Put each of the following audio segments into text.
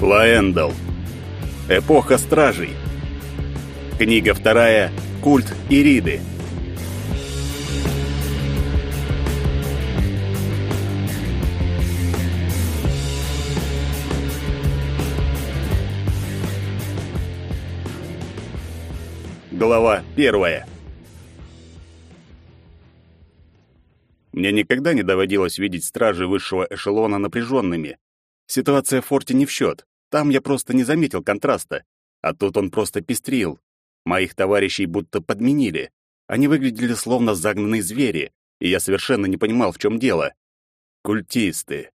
Лаэндал. Эпоха стражей. Книга вторая. Культ Ириды. Глава первая. Мне никогда не доводилось видеть стражи высшего эшелона напряженными. Ситуация в форте не в счет. Там я просто не заметил контраста. А тут он просто пестрил. Моих товарищей будто подменили. Они выглядели словно загнанные звери, и я совершенно не понимал, в чем дело. Культисты.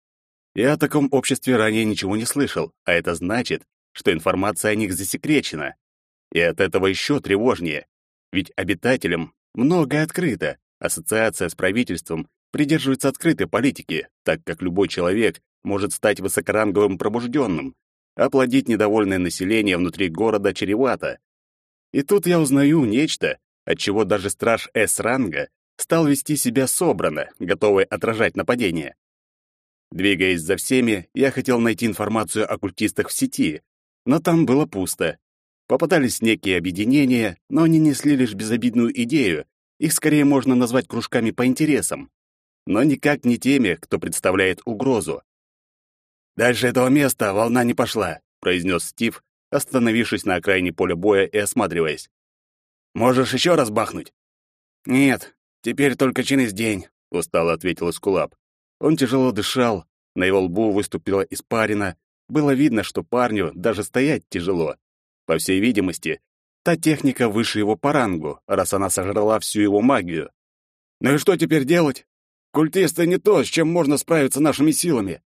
Я о таком обществе ранее ничего не слышал, а это значит, что информация о них засекречена. И от этого еще тревожнее. Ведь обитателям многое открыто. Ассоциация с правительством придерживается открытой политики, так как любой человек может стать высокоранговым пробужденным, оплодить недовольное население внутри города чревато. И тут я узнаю нечто, от чего даже страж С-ранга стал вести себя собрано, готовый отражать нападение. Двигаясь за всеми, я хотел найти информацию о культистах в сети, но там было пусто. Попадались некие объединения, но они несли лишь безобидную идею, их скорее можно назвать кружками по интересам, но никак не теми, кто представляет угрозу. «Дальше этого места волна не пошла», — произнес Стив, остановившись на окраине поля боя и осматриваясь. «Можешь еще раз бахнуть?» «Нет, теперь только через день», — устало ответил Эскулап. Он тяжело дышал, на его лбу выступила испарина. Было видно, что парню даже стоять тяжело. По всей видимости, та техника выше его по рангу, раз она сожрала всю его магию. «Ну и что теперь делать? Культисты не то, с чем можно справиться нашими силами.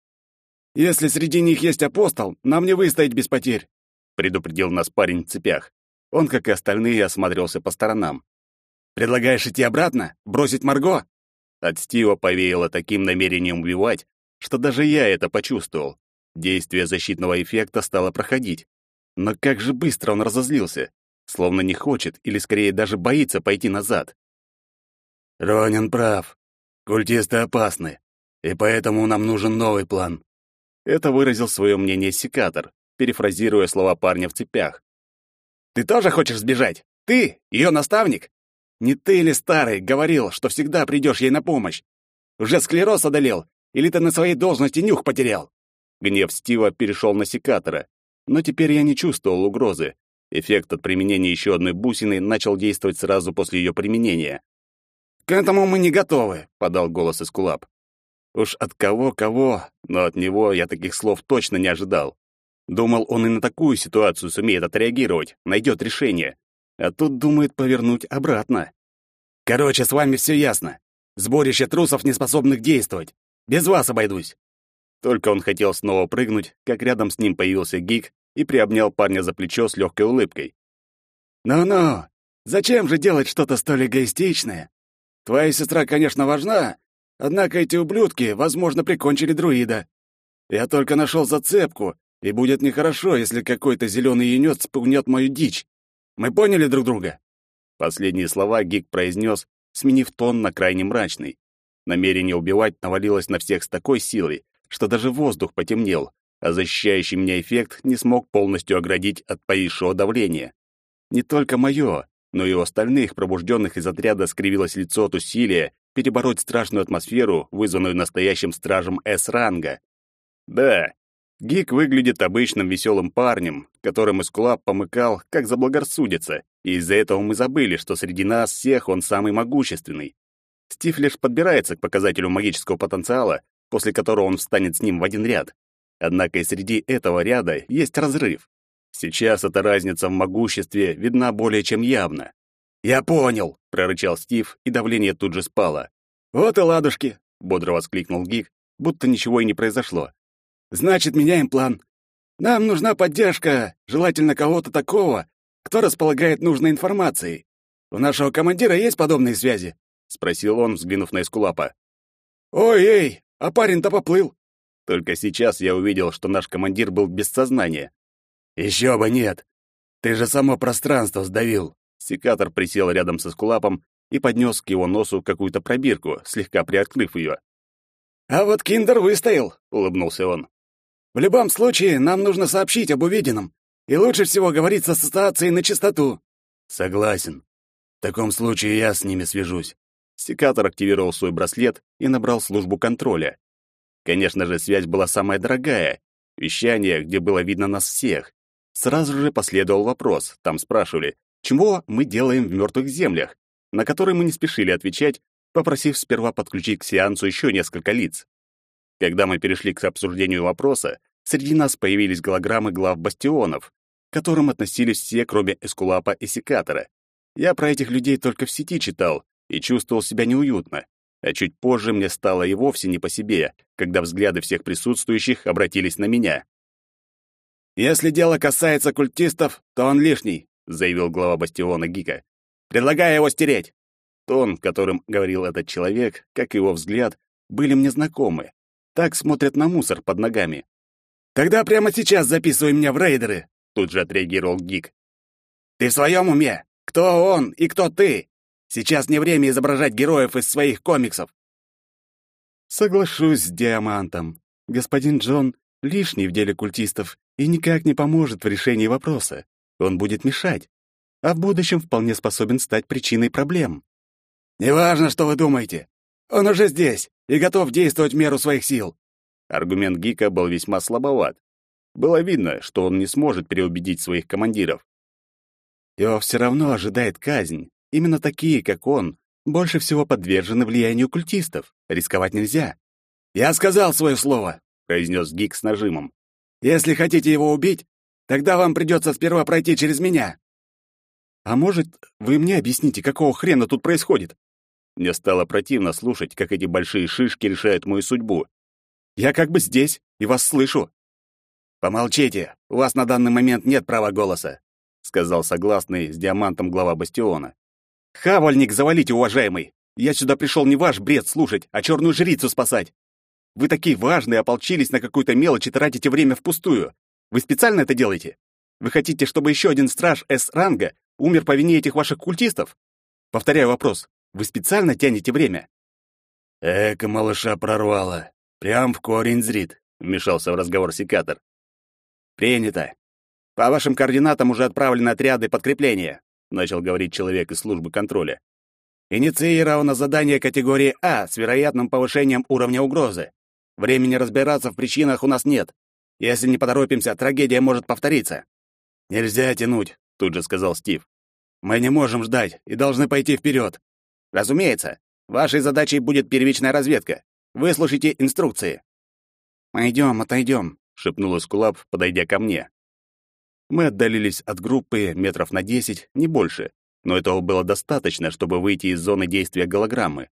Если среди них есть апостол, нам не выстоять без потерь», — предупредил нас парень в цепях. Он, как и остальные, осмотрелся по сторонам. «Предлагаешь идти обратно? Бросить Марго?» От Стива повеяло таким намерением убивать, что даже я это почувствовал. Действие защитного эффекта стало проходить. Но как же быстро он разозлился, словно не хочет или скорее даже боится пойти назад. Ронин прав. Культисты опасны, и поэтому нам нужен новый план. Это выразил свое мнение секатор, перефразируя слова парня в цепях. Ты тоже хочешь сбежать? Ты, ее наставник? Не ты ли старый говорил, что всегда придешь ей на помощь? Уже склероз одолел, или ты на своей должности нюх потерял? Гнев Стива перешел на секатора, но теперь я не чувствовал угрозы. Эффект от применения еще одной бусины начал действовать сразу после ее применения. «К этому мы не готовы», — подал голос Эскулап. Уж от кого-кого, но от него я таких слов точно не ожидал. Думал, он и на такую ситуацию сумеет отреагировать, найдет решение. А тут думает повернуть обратно. «Короче, с вами все ясно. Сборище трусов, не способных действовать. Без вас обойдусь. Только он хотел снова прыгнуть, как рядом с ним появился Гик и приобнял парня за плечо с легкой улыбкой. «Ну-ну, зачем же делать что-то столь эгоистичное? Твоя сестра, конечно, важна, однако эти ублюдки, возможно, прикончили друида. Я только нашел зацепку, и будет нехорошо, если какой-то зеленый юнец спугнет мою дичь. Мы поняли друг друга?» Последние слова Гик произнес, сменив тон на крайне мрачный. Намерение убивать навалилось на всех с такой силой, что даже воздух потемнел, а защищающий меня эффект не смог полностью оградить от повисшего давления. Не только мое, но и у остальных пробужденных из отряда скривилось лицо от усилия перебороть страшную атмосферу, вызванную настоящим стражем С-ранга. Да, Гик выглядит обычным веселым парнем, которым Эскулап помыкал, как заблагорассудится, и из-за этого мы забыли, что среди нас всех он самый могущественный. Стив лишь подбирается к показателю магического потенциала, после которого он встанет с ним в один ряд. Однако и среди этого ряда есть разрыв. Сейчас эта разница в могуществе видна более чем явно. «Я понял!» — прорычал Стив, и давление тут же спало. «Вот и ладушки!» — бодро воскликнул Гик, будто ничего и не произошло. «Значит, меняем план. Нам нужна поддержка, желательно кого-то такого, кто располагает нужной информацией. У нашего командира есть подобные связи?» — спросил он, взглянув на Эскулапа. «Ой-эй, а парень-то поплыл. Только сейчас я увидел, что наш командир был без сознания. Еще бы нет. Ты же само пространство сдавил. Секатор присел рядом со скулапом и поднес к его носу какую-то пробирку, слегка приоткрыв ее. «А вот киндер выстоял», — улыбнулся он. В любом случае, нам нужно сообщить об увиденном, и лучше всего говорить с ассоциацией на чистоту». «Согласен. В таком случае я с ними свяжусь». Секатор активировал свой браслет и набрал службу контроля. Конечно же, связь была самая дорогая. Вещание, где было видно нас всех. Сразу же последовал вопрос. Там спрашивали, чего мы делаем в мертвых землях, на который мы не спешили отвечать, попросив сперва подключить к сеансу еще несколько лиц. Когда мы перешли к обсуждению вопроса, среди нас появились голограммы глав бастионов, к которым относились все, кроме Эскулапа и Секатора. Я про этих людей только в сети читал и чувствовал себя неуютно, а чуть позже мне стало и вовсе не по себе, когда взгляды всех присутствующих обратились на меня. «Если дело касается культистов, то он лишний», — заявил глава бастиона Гика. «Предлагаю его стереть». Тон, которым говорил этот человек, как и его взгляд, были мне знакомы. Так смотрят на мусор под ногами. «Тогда прямо сейчас записывай меня в рейдеры», — тут же отреагировал Гик. «Ты в своем уме? Кто он и кто ты? Сейчас не время изображать героев из своих комиксов». «Соглашусь с Диамантом. Господин Джон лишний в деле культистов и никак не поможет в решении вопроса. Он будет мешать, а в будущем вполне способен стать причиной проблем. «Неважно, что вы думаете. Он уже здесь и готов действовать в меру своих сил». Аргумент Гика был весьма слабоват. Было видно, что он не сможет переубедить своих командиров. Его все равно ожидает казнь. Именно такие, как он, больше всего подвержены влиянию культистов. Рисковать нельзя. «Я сказал свое слово», — произнес Гик с нажимом. Если хотите его убить, тогда вам придется сперва пройти через меня. А может, вы мне объясните, какого хрена тут происходит? Мне стало противно слушать, как эти большие шишки решают мою судьбу. Я как бы здесь и вас слышу. Помолчите, у вас на данный момент нет права голоса, сказал согласный с диамантом глава бастиона. Хавальник, завалите, уважаемый. Я сюда пришел не ваш бред слушать, а черную жрицу спасать. Вы такие важные, ополчились на какую-то мелочь и тратите время впустую. Вы специально это делаете? Вы хотите, чтобы еще один страж С-ранга умер по вине этих ваших культистов? Повторяю вопрос. Вы специально тянете время? Эка малыша прорвало. Прям в корень зрит, вмешался в разговор секатор. Принято. По вашим координатам уже отправлены отряды подкрепления, начал говорить человек из службы контроля. Инициировано задание категории А с вероятным повышением уровня угрозы. Времени разбираться в причинах у нас нет. Если не поторопимся, трагедия может повториться. Нельзя тянуть, тут же сказал Стив. Мы не можем ждать и должны пойти вперед. Разумеется, вашей задачей будет первичная разведка. Выслушайте инструкции. Мы идем, отойдем, шепнул Эскулап, подойдя ко мне. Мы отдалились от группы метров на десять, не больше, но этого было достаточно, чтобы выйти из зоны действия голограммы.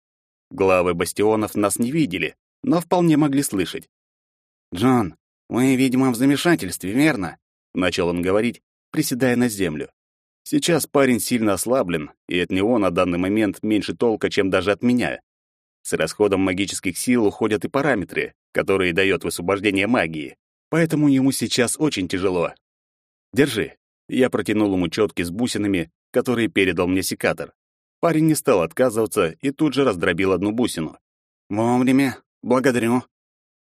Главы бастионов нас не видели, но вполне могли слышать. «Джон, мы, видимо, в замешательстве, верно?» — начал он говорить, приседая на землю. Сейчас парень сильно ослаблен, и от него на данный момент меньше толка, чем даже от меня. С расходом магических сил уходят и параметры, которые дает высвобождение магии, поэтому ему сейчас очень тяжело. Держи. Я протянул ему четки с бусинами, которые передал мне секатор. Парень не стал отказываться и тут же раздробил одну бусину. «Вовремя. «Благодарю».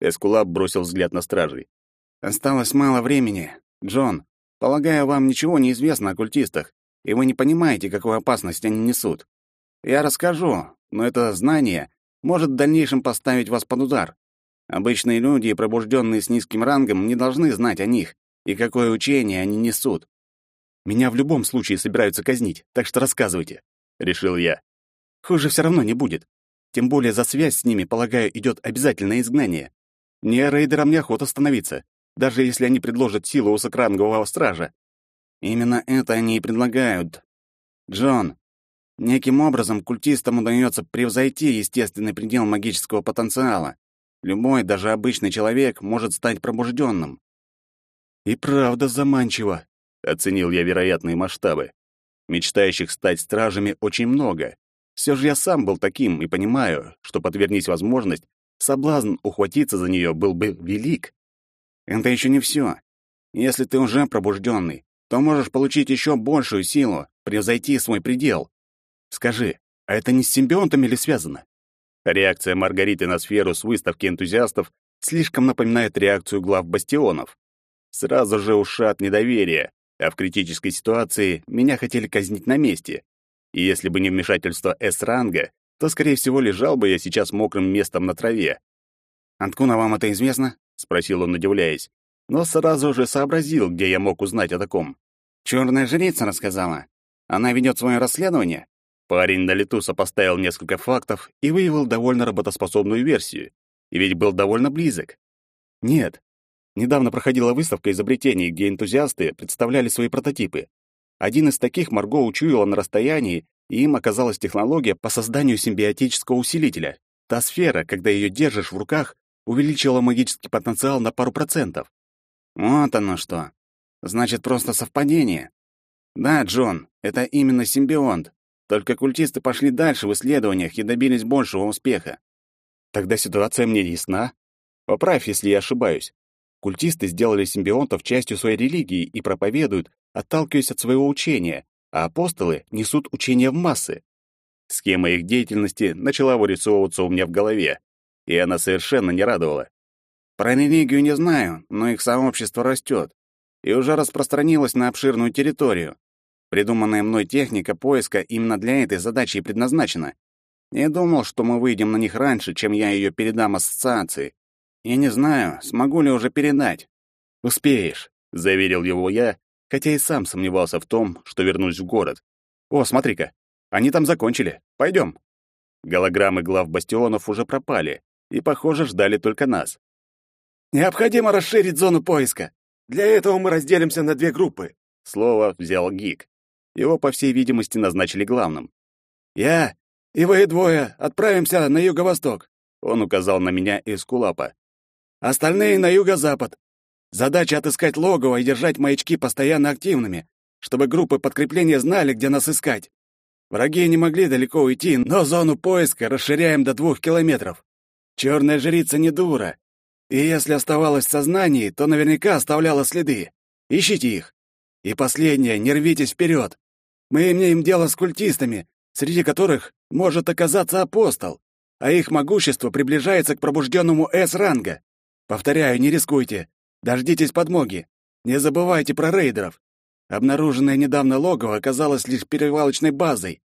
Эскулап бросил взгляд на стражей. «Осталось мало времени. Джон, полагаю, вам ничего не известно о культистах, и вы не понимаете, какую опасность они несут. Я расскажу, но это знание может в дальнейшем поставить вас под удар. Обычные люди, пробужденные с низким рангом, не должны знать о них и какое учение они несут. Меня в любом случае собираются казнить, так что рассказывайте, решил я. Хуже все равно не будет. Тем более за связь с ними, полагаю, идет обязательное изгнание. Не рейдерам неохота становиться, даже если они предложат силу высокорангового стража. Именно это они и предлагают. Джон, неким образом культистам удается превзойти естественный предел магического потенциала. Любой, даже обычный человек, может стать пробужденным. И правда заманчиво, оценил я вероятные масштабы. Мечтающих стать стражами очень много. Все же я сам был таким и понимаю, что, подвернись возможность, соблазн ухватиться за нее был бы велик. Это еще не все. Если ты уже пробужденный, то можешь получить еще большую силу, превзойти свой предел. Скажи, а это не с симбионтами ли связано? Реакция Маргариты на сферу с выставки энтузиастов слишком напоминает реакцию глав бастионов. Сразу же ушат недоверия, а в критической ситуации меня хотели казнить на месте. И если бы не вмешательство С-ранга, то, скорее всего, лежал бы я сейчас мокрым местом на траве. «Откуда вам это известно?» — спросил он, удивляясь. Но сразу же сообразил, где я мог узнать о таком. «Черная жрица рассказала. Она ведет свое расследование?» Парень на лету сопоставил несколько фактов и выявил довольно работоспособную версию. И ведь был довольно близок. Нет. Недавно проходила выставка изобретений, где энтузиасты представляли свои прототипы. Один из таких Марго учуяла на расстоянии, и им оказалась технология по созданию симбиотического усилителя. Та сфера, когда ее держишь в руках, увеличила магический потенциал на пару процентов. Вот оно что. Значит, просто совпадение. Да, Джон, это именно симбионт. Только культисты пошли дальше в исследованиях и добились большего успеха. Тогда ситуация мне ясна. Поправь, если я ошибаюсь. Культисты сделали симбионтов частью своей религии и проповедуют, отталкиваясь от своего учения, а апостолы несут учение в массы. Схема их деятельности начала вырисовываться у меня в голове, и она совершенно не радовала. Про религию не знаю, но их сообщество растет и уже распространилось на обширную территорию. Придуманная мной техника поиска именно для этой задачи и предназначена. Не думал, что мы выйдем на них раньше, чем я ее передам ассоциации. Я не знаю, смогу ли уже передать. «Успеешь», — заверил его я, хотя и сам сомневался в том, что вернусь в город. «О, смотри-ка, они там закончили. Пойдем». Голограммы глав бастионов уже пропали и, похоже, ждали только нас. «Необходимо расширить зону поиска. Для этого мы разделимся на две группы», — слово взял Гик. Его, по всей видимости, назначили главным. «Я и вы двое отправимся на юго-восток», — он указал на меня из Кулапа. «Остальные на юго-запад. Задача — отыскать логово и держать маячки постоянно активными, чтобы группы подкрепления знали, где нас искать. Враги не могли далеко уйти, но зону поиска расширяем до двух километров. Черная жрица не дура. И если оставалась в сознании, то наверняка оставляла следы. Ищите их. И последнее, не рвитесь вперед. Мы имеем дело с культистами, среди которых может оказаться апостол, а их могущество приближается к пробужденному С-ранга. Повторяю, не рискуйте. Дождитесь подмоги. Не забывайте про рейдеров. Обнаруженное недавно логово оказалось лишь перевалочной базой.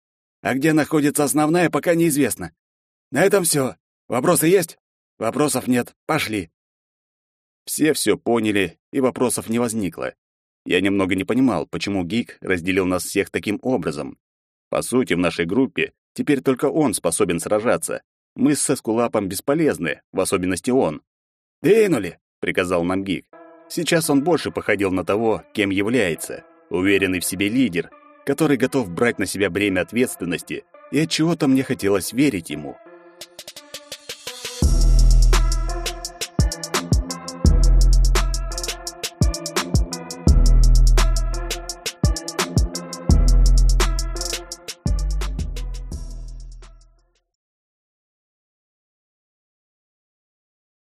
А где находится основная, пока неизвестно. На этом все. Вопросы есть? Вопросов нет. Пошли. Все все поняли, и вопросов не возникло. Я немного не понимал, почему Гик разделил нас всех таким образом. По сути, в нашей группе теперь только он способен сражаться. Мы с Эскулапом бесполезны, в особенности он. «Двинули!» — приказал нам Гик. Сейчас он больше походил на того, кем является. Уверенный в себе лидер, который готов брать на себя бремя ответственности, и от чего-то мне хотелось верить ему.